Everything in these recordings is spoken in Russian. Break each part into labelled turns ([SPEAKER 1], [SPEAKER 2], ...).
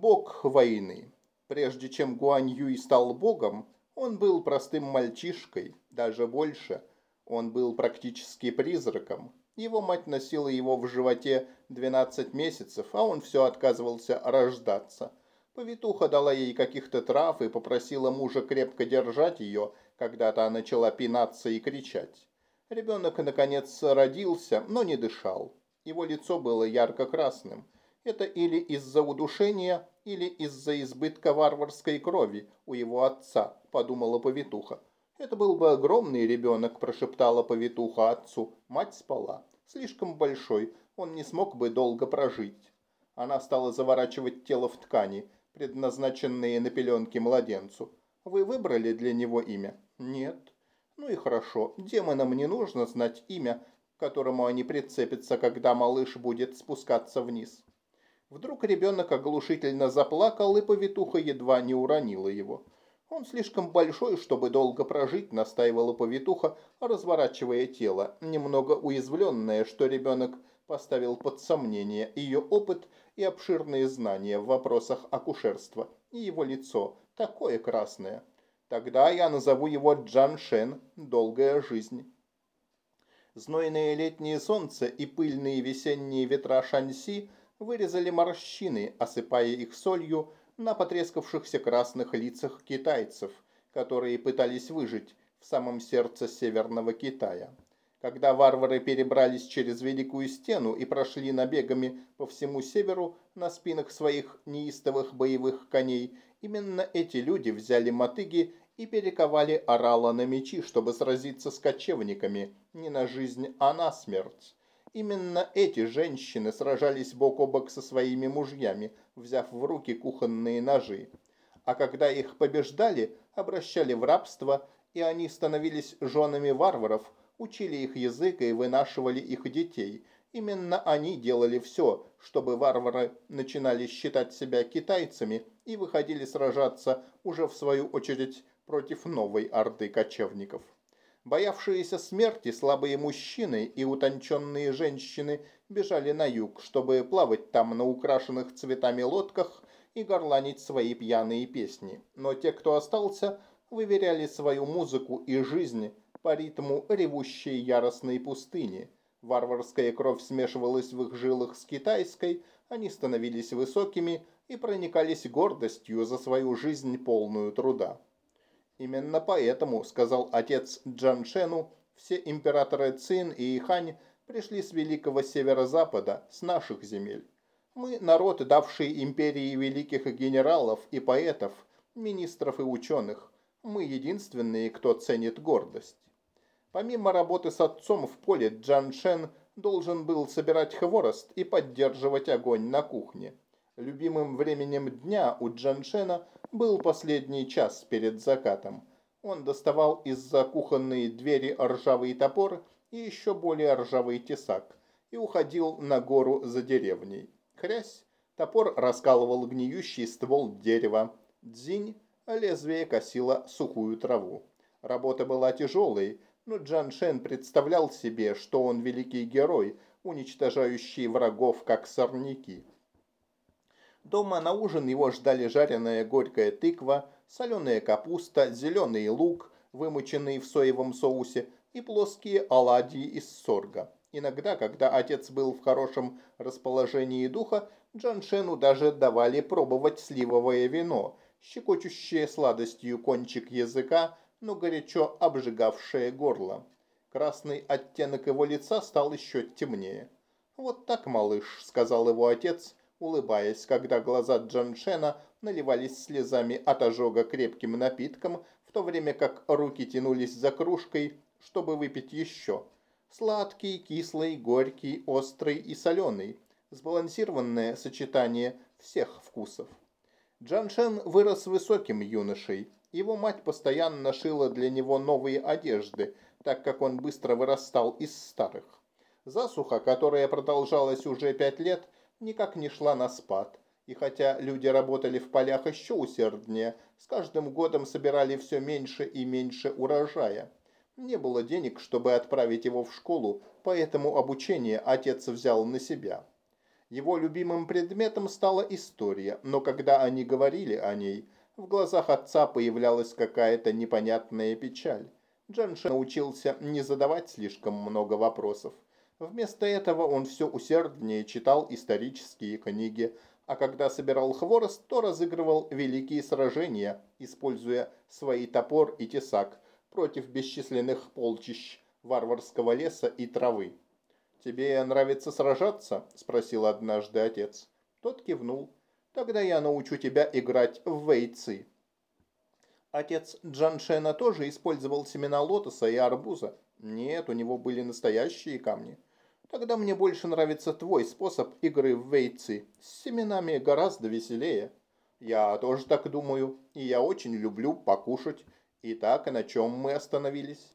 [SPEAKER 1] Бог войны. Прежде чем Гуань Юй стал богом, он был простым мальчишкой, даже больше. Он был практически призраком. Его мать носила его в животе 12 месяцев, а он все отказывался рождаться. Повитуха дала ей каких-то трав и попросила мужа крепко держать ее, когда та начала пинаться и кричать. Ребенок, наконец, родился, но не дышал. Его лицо было ярко-красным. Это или из-за удушения, или из-за избытка варварской крови у его отца, подумала повитуха. Это был бы огромный ребенок, прошептала повитуха отцу. Мать спала. Слишком большой, он не смог бы долго прожить. Она стала заворачивать тело в ткани, предназначенные на пеленки младенцу. Вы выбрали для него имя? Нет. Ну и хорошо. Демонам не нужно знать имя, к которому они прицепятся, когда малыш будет спускаться вниз. Вдруг ребенок оглушительно заплакал, и повитуха едва не уронила его. «Он слишком большой, чтобы долго прожить», – настаивала повитуха, разворачивая тело, немного уязвленное, что ребенок поставил под сомнение ее опыт и обширные знания в вопросах акушерства, и его лицо, такое красное. Тогда я назову его Джан Шен «Долгая жизнь». Знойное летнее солнце и пыльные весенние ветра Шанси – вырезали морщины, осыпая их солью на потрескавшихся красных лицах китайцев, которые пытались выжить в самом сердце Северного Китая. Когда варвары перебрались через Великую Стену и прошли набегами по всему северу на спинах своих неистовых боевых коней, именно эти люди взяли мотыги и перековали орала на мечи, чтобы сразиться с кочевниками не на жизнь, а на смерть. Именно эти женщины сражались бок о бок со своими мужьями, взяв в руки кухонные ножи. А когда их побеждали, обращали в рабство, и они становились женами варваров, учили их язык и вынашивали их детей. Именно они делали все, чтобы варвары начинали считать себя китайцами и выходили сражаться уже в свою очередь против новой орды кочевников. Боявшиеся смерти слабые мужчины и утонченные женщины бежали на юг, чтобы плавать там на украшенных цветами лодках и горланить свои пьяные песни. Но те, кто остался, выверяли свою музыку и жизнь по ритму ревущей яростной пустыни. Варварская кровь смешивалась в их жилах с китайской, они становились высокими и проникались гордостью за свою жизнь полную труда. Именно поэтому, сказал отец Джан Шену, все императоры Цин и Хань пришли с великого северо-запада, с наших земель. Мы народ, давший империи великих генералов и поэтов, министров и ученых. Мы единственные, кто ценит гордость. Помимо работы с отцом в поле, Джан Шен должен был собирать хворост и поддерживать огонь на кухне. Любимым временем дня у Джаншена был последний час перед закатом. Он доставал из-за кухонной двери ржавый топор и еще более ржавый тесак и уходил на гору за деревней. Хрясь, топор раскалывал гниющий ствол дерева. Дзинь, лезвие косило сухую траву. Работа была тяжелой, но Джан Шен представлял себе, что он великий герой, уничтожающий врагов как сорняки. Дома на ужин его ждали жареная горькая тыква, соленая капуста, зеленый лук, вымоченный в соевом соусе, и плоские оладьи из сорга. Иногда, когда отец был в хорошем расположении духа, Джаншену даже давали пробовать сливовое вино, щекочущее сладостью кончик языка, но горячо обжигавшее горло. Красный оттенок его лица стал еще темнее. «Вот так, малыш», — сказал его отец, улыбаясь, когда глаза Джаншена наливались слезами от ожога крепким напитком, в то время как руки тянулись за кружкой, чтобы выпить еще. Сладкий, кислый, горький, острый и соленый. Сбалансированное сочетание всех вкусов. Джаншен вырос высоким юношей. Его мать постоянно шила для него новые одежды, так как он быстро вырастал из старых. Засуха, которая продолжалась уже пять лет, никак не шла на спад. И хотя люди работали в полях еще усерднее, с каждым годом собирали все меньше и меньше урожая. Не было денег, чтобы отправить его в школу, поэтому обучение отец взял на себя. Его любимым предметом стала история, но когда они говорили о ней, в глазах отца появлялась какая-то непонятная печаль. Джанши научился не задавать слишком много вопросов. Вместо этого он все усерднее читал исторические книги, а когда собирал хворост, то разыгрывал великие сражения, используя свои топор и тесак против бесчисленных полчищ варварского леса и травы. «Тебе нравится сражаться?» – спросил однажды отец. Тот кивнул. «Тогда я научу тебя играть в вейцы». Отец Джаншена тоже использовал семена лотоса и арбуза. Нет, у него были настоящие камни. Тогда мне больше нравится твой способ игры в вейцы. С семенами гораздо веселее. Я тоже так думаю, и я очень люблю покушать. Итак, на чем мы остановились?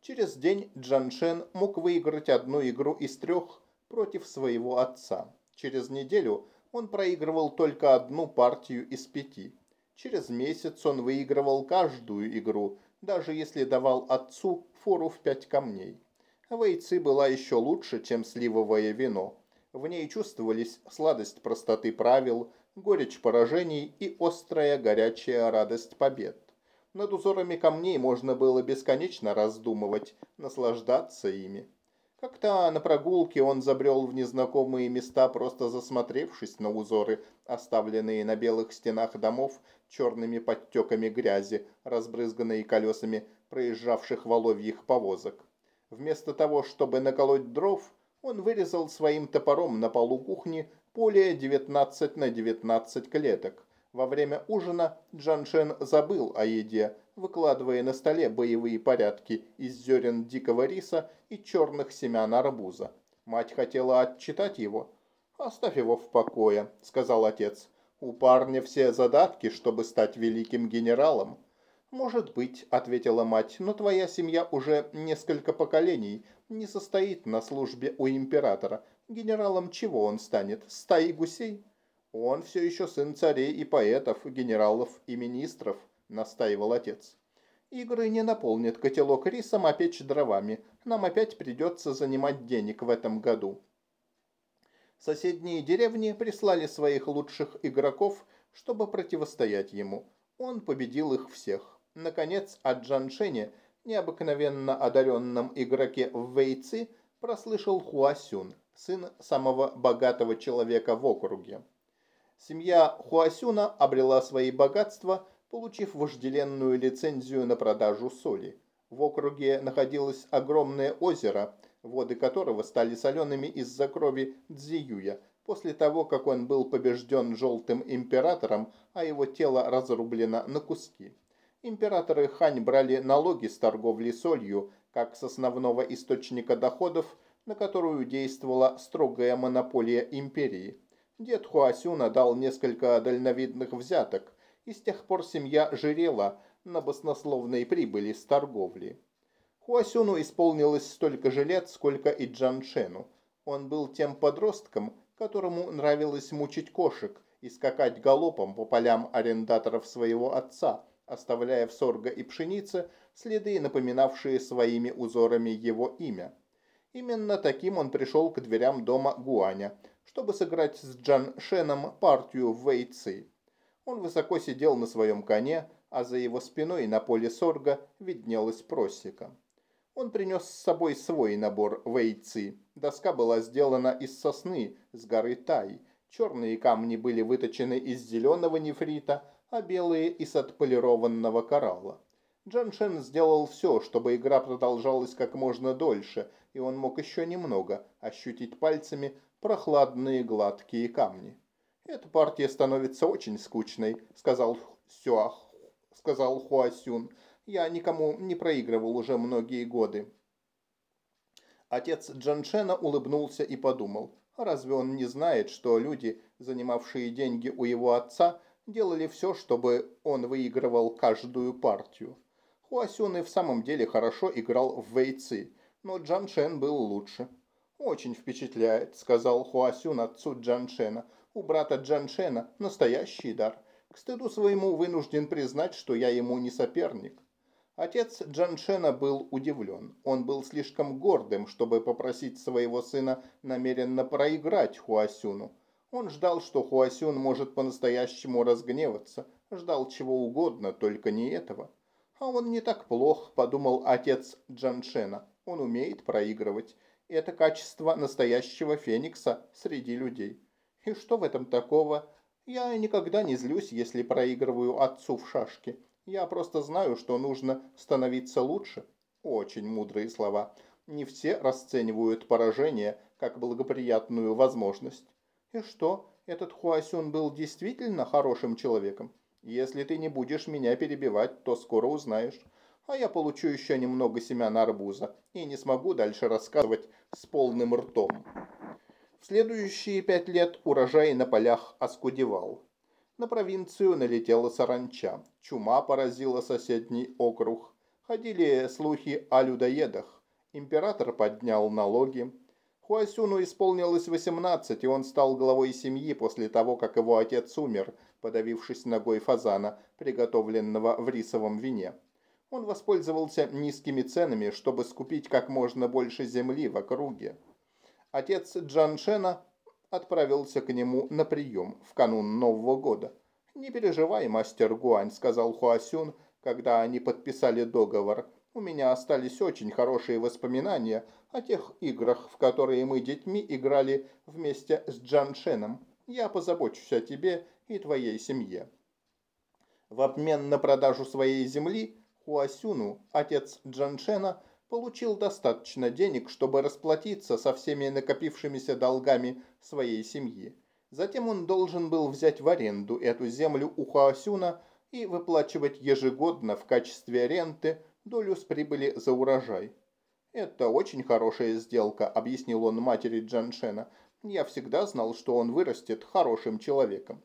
[SPEAKER 1] Через день Джаншен мог выиграть одну игру из трех против своего отца. Через неделю он проигрывал только одну партию из пяти. Через месяц он выигрывал каждую игру, даже если давал отцу фору в пять камней. Вейцы была еще лучше, чем сливовое вино. В ней чувствовались сладость простоты правил, горечь поражений и острая горячая радость побед. Над узорами камней можно было бесконечно раздумывать, наслаждаться ими. Как-то на прогулке он забрел в незнакомые места, просто засмотревшись на узоры, оставленные на белых стенах домов черными подтеками грязи, разбрызганные колесами проезжавших воловьих повозок. Вместо того, чтобы наколоть дров, он вырезал своим топором на полу кухни поле 19 на 19 клеток. Во время ужина Джаншен забыл о еде, выкладывая на столе боевые порядки из зерен дикого риса и черных семян арбуза. Мать хотела отчитать его. «Оставь его в покое», — сказал отец. «У парня все задатки, чтобы стать великим генералом». «Может быть», — ответила мать, — «но твоя семья уже несколько поколений не состоит на службе у императора. Генералом чего он станет? Стаи гусей?» «Он все еще сын царей и поэтов, генералов и министров», — настаивал отец. «Игры не наполнят котелок рисом, а печь дровами. Нам опять придется занимать денег в этом году». Соседние деревни прислали своих лучших игроков, чтобы противостоять ему. Он победил их всех. Наконец, о Джаншене, необыкновенно одаренном игроке в Вейци, прослышал Хуасюн, сын самого богатого человека в округе. Семья Хуасюна обрела свои богатства, получив вожделенную лицензию на продажу соли. В округе находилось огромное озеро, воды которого стали солеными из-за крови Цзиюя, после того, как он был побежден Желтым Императором, а его тело разрублено на куски. Императоры Хань брали налоги с торговли солью, как с основного источника доходов, на которую действовала строгая монополия империи. Дед Хуасюна дал несколько дальновидных взяток, и с тех пор семья жирела на баснословной прибыли с торговли. Хуасюну исполнилось столько же лет, сколько и Джаншену. Он был тем подростком, которому нравилось мучить кошек и скакать галопом по полям арендаторов своего отца – оставляя в сорго и пшенице следы, напоминавшие своими узорами его имя. Именно таким он пришел к дверям дома Гуаня, чтобы сыграть с Джан Шеном партию в Вейци. Он высоко сидел на своем коне, а за его спиной на поле сорга виднелась просека. Он принес с собой свой набор вейцы. Доска была сделана из сосны с горы Тай. Черные камни были выточены из зеленого нефрита, а белые из отполированного коралла. Джан Шен сделал все, чтобы игра продолжалась как можно дольше, и он мог еще немного ощутить пальцами прохладные гладкие камни. «Эта партия становится очень скучной», — сказал Сюах, сказал Хуасюн. «Я никому не проигрывал уже многие годы». Отец Джаншена улыбнулся и подумал, разве он не знает, что люди, занимавшие деньги у его отца, делали все, чтобы он выигрывал каждую партию. Хуасюн и в самом деле хорошо играл в вейцы, но Джан Шен был лучше. «Очень впечатляет», — сказал Хуасюн отцу Джан Шена. «У брата Джан Шена настоящий дар. К стыду своему вынужден признать, что я ему не соперник». Отец Джаншена был удивлен. Он был слишком гордым, чтобы попросить своего сына намеренно проиграть Хуасюну. Он ждал, что Хуасюн может по-настоящему разгневаться, ждал чего угодно, только не этого. А он не так плох, подумал отец Джаншена. Он умеет проигрывать. Это качество настоящего феникса среди людей. И что в этом такого? Я никогда не злюсь, если проигрываю отцу в шашки. Я просто знаю, что нужно становиться лучше. Очень мудрые слова. Не все расценивают поражение как благоприятную возможность. И что, этот Хуасюн был действительно хорошим человеком? Если ты не будешь меня перебивать, то скоро узнаешь. А я получу еще немного семян арбуза и не смогу дальше рассказывать с полным ртом. В следующие пять лет урожай на полях оскудевал. На провинцию налетела саранча. Чума поразила соседний округ. Ходили слухи о людоедах. Император поднял налоги. Хуасюну исполнилось 18, и он стал главой семьи после того, как его отец умер, подавившись ногой фазана, приготовленного в рисовом вине. Он воспользовался низкими ценами, чтобы скупить как можно больше земли в округе. Отец Джан Шена отправился к нему на прием в канун Нового года. «Не переживай, мастер Гуань», — сказал Хуасюн, когда они подписали договор. «У меня остались очень хорошие воспоминания о тех играх, в которые мы детьми играли вместе с Джан Шеном. Я позабочусь о тебе и твоей семье». В обмен на продажу своей земли Хуасюну, отец Джаншена, получил достаточно денег, чтобы расплатиться со всеми накопившимися долгами своей семьи. Затем он должен был взять в аренду эту землю у Хуасюна и выплачивать ежегодно в качестве ренты долю с прибыли за урожай. «Это очень хорошая сделка», — объяснил он матери Джаншена. «Я всегда знал, что он вырастет хорошим человеком».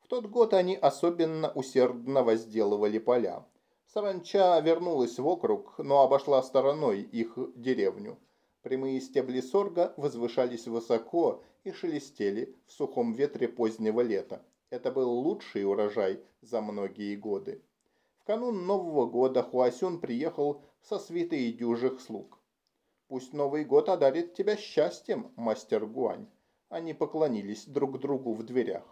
[SPEAKER 1] В тот год они особенно усердно возделывали поля. Саранча вернулась в округ, но обошла стороной их деревню. Прямые стебли сорга возвышались высоко и шелестели в сухом ветре позднего лета. Это был лучший урожай за многие годы. В канун Нового года Хуасюн приехал со свитой дюжих слуг. «Пусть Новый год одарит тебя счастьем, мастер Гуань». Они поклонились друг другу в дверях.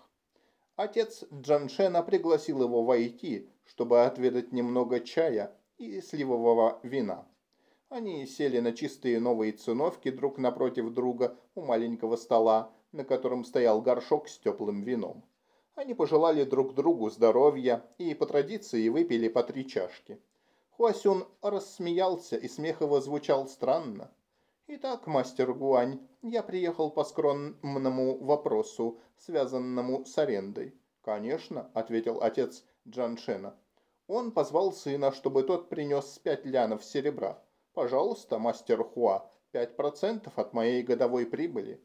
[SPEAKER 1] Отец Джаншена пригласил его войти, чтобы отведать немного чая и сливового вина. Они сели на чистые новые циновки друг напротив друга у маленького стола, на котором стоял горшок с теплым вином. Они пожелали друг другу здоровья и по традиции выпили по три чашки. Хуасюн рассмеялся, и смех его звучал странно. «Итак, мастер Гуань, я приехал по скромному вопросу, связанному с арендой». «Конечно», — ответил отец Джаншена. Он позвал сына, чтобы тот принес пять лянов серебра. «Пожалуйста, мастер Хуа, пять процентов от моей годовой прибыли».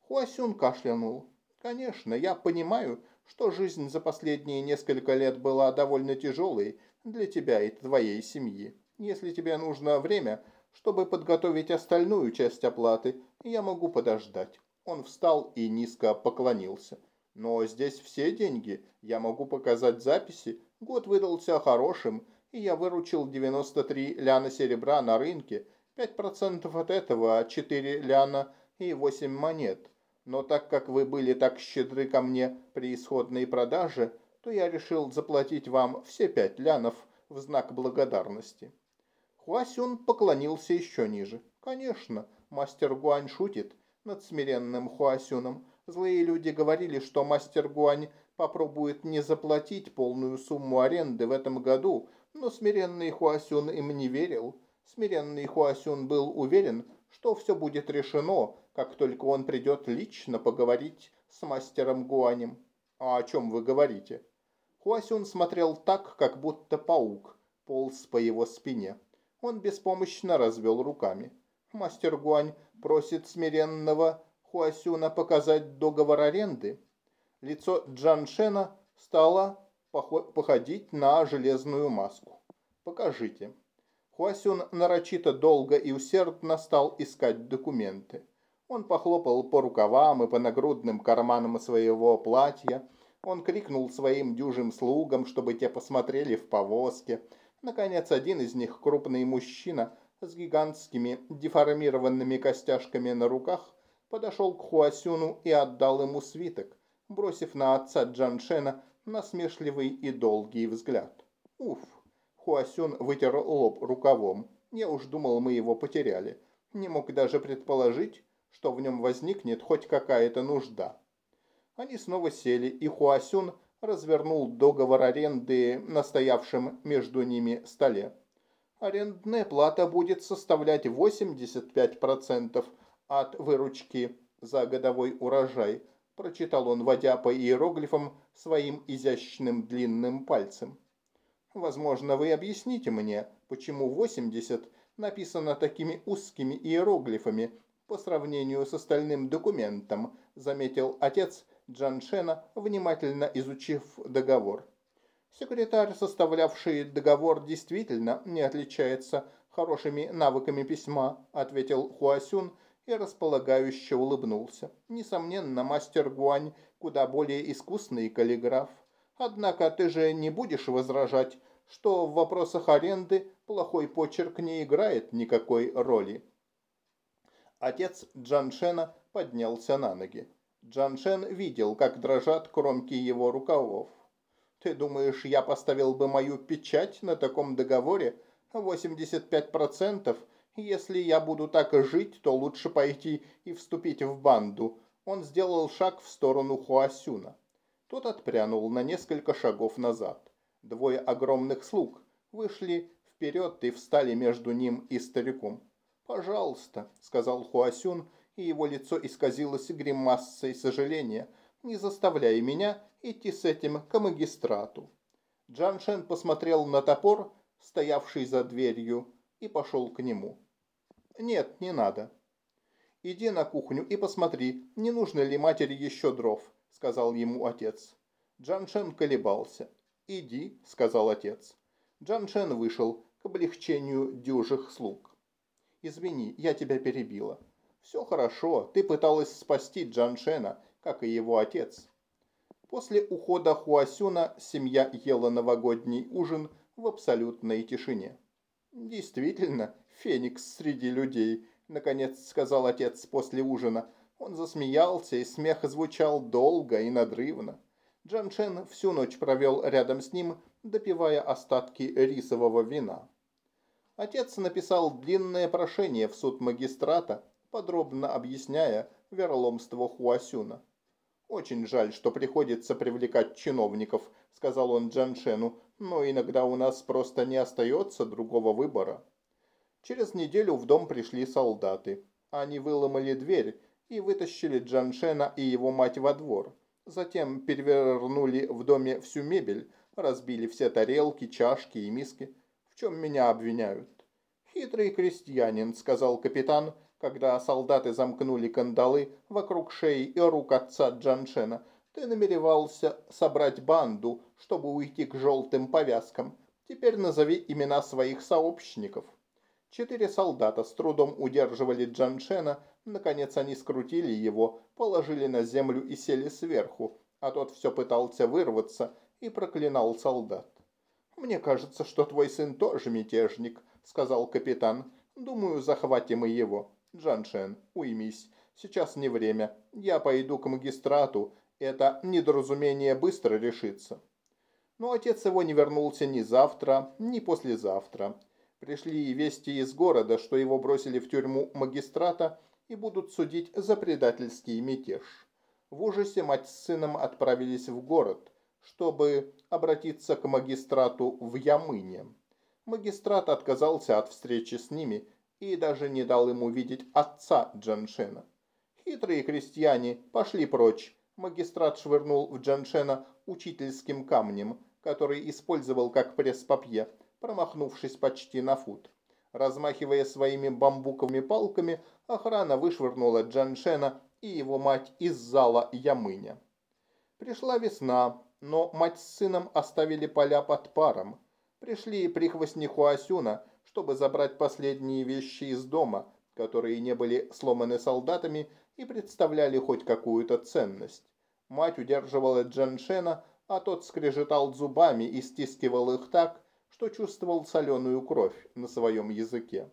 [SPEAKER 1] Хуасюн кашлянул. «Конечно, я понимаю, что жизнь за последние несколько лет была довольно тяжелой для тебя и твоей семьи. Если тебе нужно время, чтобы подготовить остальную часть оплаты, я могу подождать». Он встал и низко поклонился. «Но здесь все деньги. Я могу показать записи. Год выдался хорошим, и я выручил 93 ляна серебра на рынке. 5% от этого – 4 ляна и 8 монет. Но так как вы были так щедры ко мне при исходной продаже, то я решил заплатить вам все 5 лянов в знак благодарности. Хуасюн поклонился еще ниже. Конечно, мастер Гуань шутит над смиренным Хуасюном. Злые люди говорили, что мастер Гуань попробует не заплатить полную сумму аренды в этом году, но смиренный Хуасюн им не верил. Смиренный Хуасюн был уверен, что все будет решено, как только он придет лично поговорить с мастером Гуанем. «А о чем вы говорите?» Хуасюн смотрел так, как будто паук полз по его спине. Он беспомощно развел руками. Мастер Гуань просит смиренного Хуасюна показать договор аренды. Лицо Джан Шена стало походить на железную маску. «Покажите». Хуасюн нарочито долго и усердно стал искать документы. Он похлопал по рукавам и по нагрудным карманам своего платья. Он крикнул своим дюжим слугам, чтобы те посмотрели в повозке – Наконец, один из них, крупный мужчина с гигантскими деформированными костяшками на руках, подошел к Хуасюну и отдал ему свиток, бросив на отца Джаншена насмешливый и долгий взгляд. Уф! Хуасюн вытер лоб рукавом. Я уж думал, мы его потеряли. Не мог даже предположить, что в нем возникнет хоть какая-то нужда. Они снова сели, и Хуасюн развернул договор аренды на стоявшем между ними столе. Арендная плата будет составлять 85% от выручки за годовой урожай, прочитал он, водя по иероглифам своим изящным длинным пальцем. Возможно, вы объясните мне, почему 80 написано такими узкими иероглифами по сравнению с остальным документом, заметил отец Джаншена, внимательно изучив договор. Секретарь, составлявший договор, действительно не отличается хорошими навыками письма, ответил Хуасюн и располагающе улыбнулся. Несомненно, мастер Гуань куда более искусный каллиграф. Однако ты же не будешь возражать, что в вопросах аренды плохой почерк не играет никакой роли. Отец Джаншена поднялся на ноги. Джаншен видел, как дрожат кромки его рукавов. «Ты думаешь, я поставил бы мою печать на таком договоре? 85%? Если я буду так жить, то лучше пойти и вступить в банду». Он сделал шаг в сторону Хуасюна. Тот отпрянул на несколько шагов назад. Двое огромных слуг вышли вперед и встали между ним и стариком. «Пожалуйста», — сказал Хуасюн, и его лицо исказилось гримассой сожаления. «Не заставляй меня идти с этим к магистрату». Джан Шен посмотрел на топор, стоявший за дверью, и пошел к нему. «Нет, не надо». «Иди на кухню и посмотри, не нужно ли матери еще дров», — сказал ему отец. Джан Шен колебался. «Иди», — сказал отец. Джан Шен вышел к облегчению дюжих слуг. «Извини, я тебя перебила». «Все хорошо, ты пыталась спасти Джан Шена, как и его отец». После ухода Хуасюна семья ела новогодний ужин в абсолютной тишине. «Действительно, феникс среди людей», — наконец сказал отец после ужина. Он засмеялся, и смех звучал долго и надрывно. Джан Шен всю ночь провел рядом с ним, допивая остатки рисового вина. Отец написал длинное прошение в суд магистрата, подробно объясняя вероломство Хуасюна. «Очень жаль, что приходится привлекать чиновников», — сказал он Джан Шену, «но иногда у нас просто не остается другого выбора». Через неделю в дом пришли солдаты. Они выломали дверь и вытащили Джан Шена и его мать во двор. Затем перевернули в доме всю мебель, разбили все тарелки, чашки и миски. Чем меня обвиняют? «Хитрый крестьянин», — сказал капитан, когда солдаты замкнули кандалы вокруг шеи и рук отца Джаншена. «Ты намеревался собрать банду, чтобы уйти к желтым повязкам. Теперь назови имена своих сообщников». Четыре солдата с трудом удерживали Джаншена, наконец они скрутили его, положили на землю и сели сверху, а тот все пытался вырваться и проклинал солдат. «Мне кажется, что твой сын тоже мятежник», — сказал капитан. «Думаю, захватим и его. Джаншен, уймись. Сейчас не время. Я пойду к магистрату. Это недоразумение быстро решится». Но отец его не вернулся ни завтра, ни послезавтра. Пришли вести из города, что его бросили в тюрьму магистрата и будут судить за предательский мятеж. В ужасе мать с сыном отправились в город, чтобы обратиться к магистрату в Ямыне. Магистрат отказался от встречи с ними и даже не дал ему видеть отца Джаншена. Хитрые крестьяне пошли прочь. Магистрат швырнул в Джаншена учительским камнем, который использовал как пресс-папье, промахнувшись почти на фут. Размахивая своими бамбуковыми палками, охрана вышвырнула Джаншена и его мать из зала Ямыня. Пришла весна, но мать с сыном оставили поля под паром. Пришли прихвостни Хуасюна, чтобы забрать последние вещи из дома, которые не были сломаны солдатами и представляли хоть какую-то ценность. Мать удерживала Джаншена, а тот скрежетал зубами и стискивал их так, что чувствовал соленую кровь на своем языке.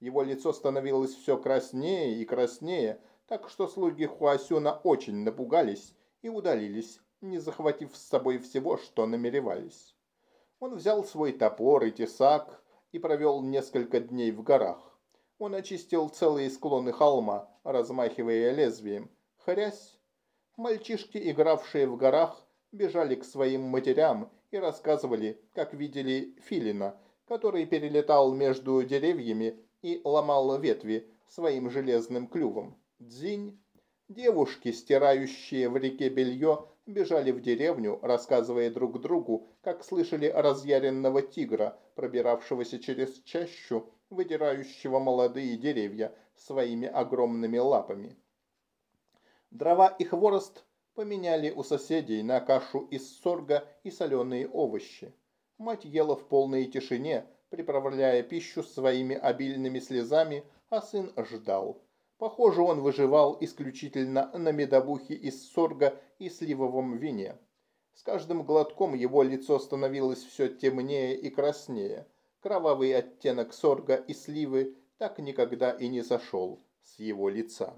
[SPEAKER 1] Его лицо становилось все краснее и краснее, так что слуги Хуасюна очень напугались и удалились, не захватив с собой всего, что намеревались. Он взял свой топор и тесак и провел несколько дней в горах. Он очистил целые склоны холма, размахивая лезвием. Хрясь! Мальчишки, игравшие в горах, бежали к своим матерям и рассказывали, как видели филина, который перелетал между деревьями и ломал ветви своим железным клювом. Дзинь. Девушки, стирающие в реке белье, бежали в деревню, рассказывая друг другу, как слышали разъяренного тигра, пробиравшегося через чащу, выдирающего молодые деревья своими огромными лапами. Дрова и хворост поменяли у соседей на кашу из сорга и соленые овощи. Мать ела в полной тишине, приправляя пищу своими обильными слезами, а сын ждал. Похоже, он выживал исключительно на медовухе из сорга и сливовом вине. С каждым глотком его лицо становилось все темнее и краснее. Кровавый оттенок сорга и сливы так никогда и не сошел с его лица.